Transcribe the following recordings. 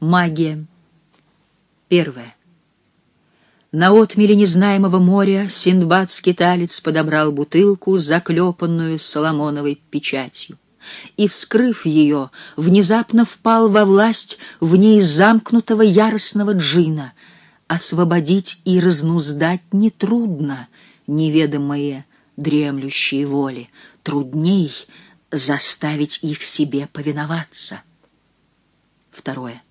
Магия. Первое. На отмеле незнаемого моря Синдбад-скиталец подобрал бутылку, заклепанную соломоновой печатью, и, вскрыв ее, внезапно впал во власть в ней замкнутого яростного джина. Освободить и разнуздать нетрудно неведомые дремлющие воли, трудней заставить их себе повиноваться. Второе.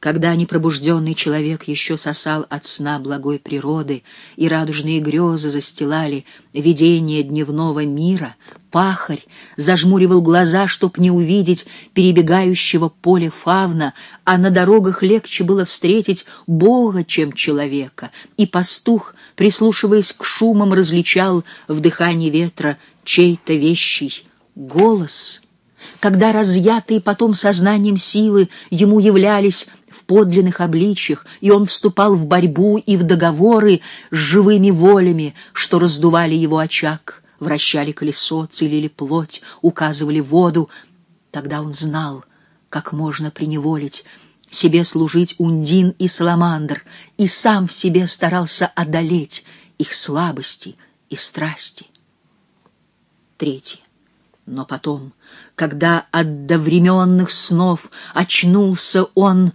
Когда непробужденный человек еще сосал от сна благой природы, и радужные грезы застилали видение дневного мира, пахарь зажмуривал глаза, чтоб не увидеть перебегающего поля фавна, а на дорогах легче было встретить Бога, чем человека, и пастух, прислушиваясь к шумам, различал в дыхании ветра чей-то вещий голос — когда разъятые потом сознанием силы ему являлись подлинных обличьях, и он вступал в борьбу и в договоры с живыми волями, что раздували его очаг, вращали колесо, целили плоть, указывали воду, тогда он знал, как можно приневолить, себе служить Ундин и Саламандр, и сам в себе старался одолеть их слабости и страсти. Третье. Но потом, когда от довременных снов очнулся он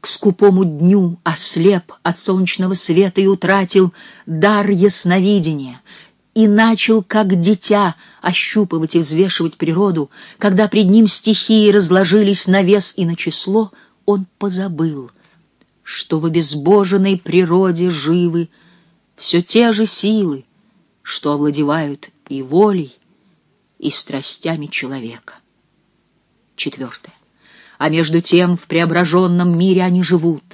к скупому дню, ослеп от солнечного света и утратил дар ясновидения, и начал, как дитя, ощупывать и взвешивать природу, когда пред ним стихии разложились на вес и на число, он позабыл, что в обезбоженной природе живы все те же силы, что овладевают и волей, и страстями человека. Четвертое. А между тем в преображенном мире они живут,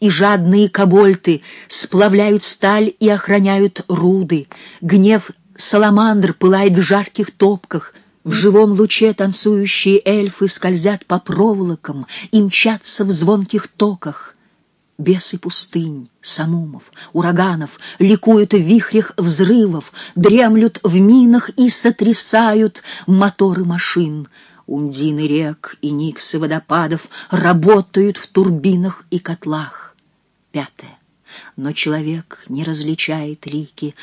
и жадные кобольты сплавляют сталь и охраняют руды. Гнев саламандр пылает в жарких топках, в живом луче танцующие эльфы скользят по проволокам и мчатся в звонких токах. Бесы пустынь, самумов, ураганов Ликуют в вихрях взрывов, Дремлют в минах и сотрясают Моторы машин. Ундины рек и никсы водопадов Работают в турбинах и котлах. Пятое. Но человек не различает лики,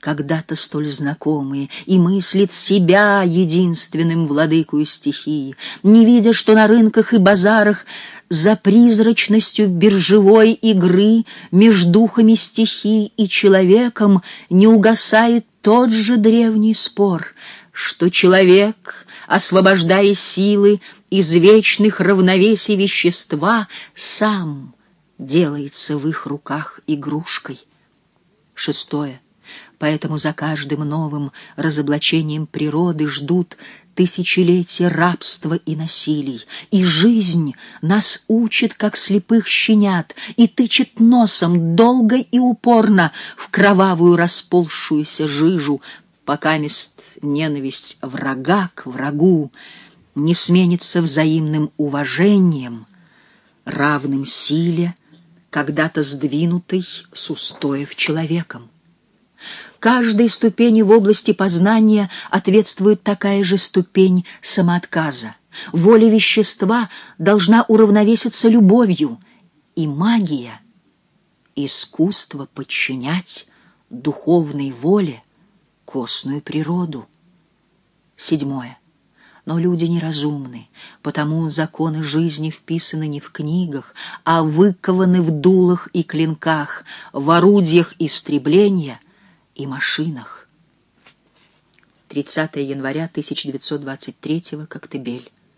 когда-то столь знакомые, и мыслит себя единственным владыкою стихии, не видя, что на рынках и базарах за призрачностью биржевой игры меж духами стихий и человеком не угасает тот же древний спор, что человек, освобождая силы из вечных равновесий вещества, сам делается в их руках игрушкой. Шестое. Поэтому за каждым новым разоблачением природы ждут тысячелетия рабства и насилий. И жизнь нас учит, как слепых щенят, и тычет носом долго и упорно в кровавую расползшуюся жижу, пока мест ненависть врага к врагу не сменится взаимным уважением, равным силе, когда-то сдвинутой с устоев человеком. Каждой ступени в области познания ответствует такая же ступень самоотказа. Воля вещества должна уравновеситься любовью, и магия — искусство подчинять духовной воле костную природу. Седьмое. Но люди неразумны, потому законы жизни вписаны не в книгах, а выкованы в дулах и клинках, в орудиях истребления и машинах. 30 января 1923 Коктебель.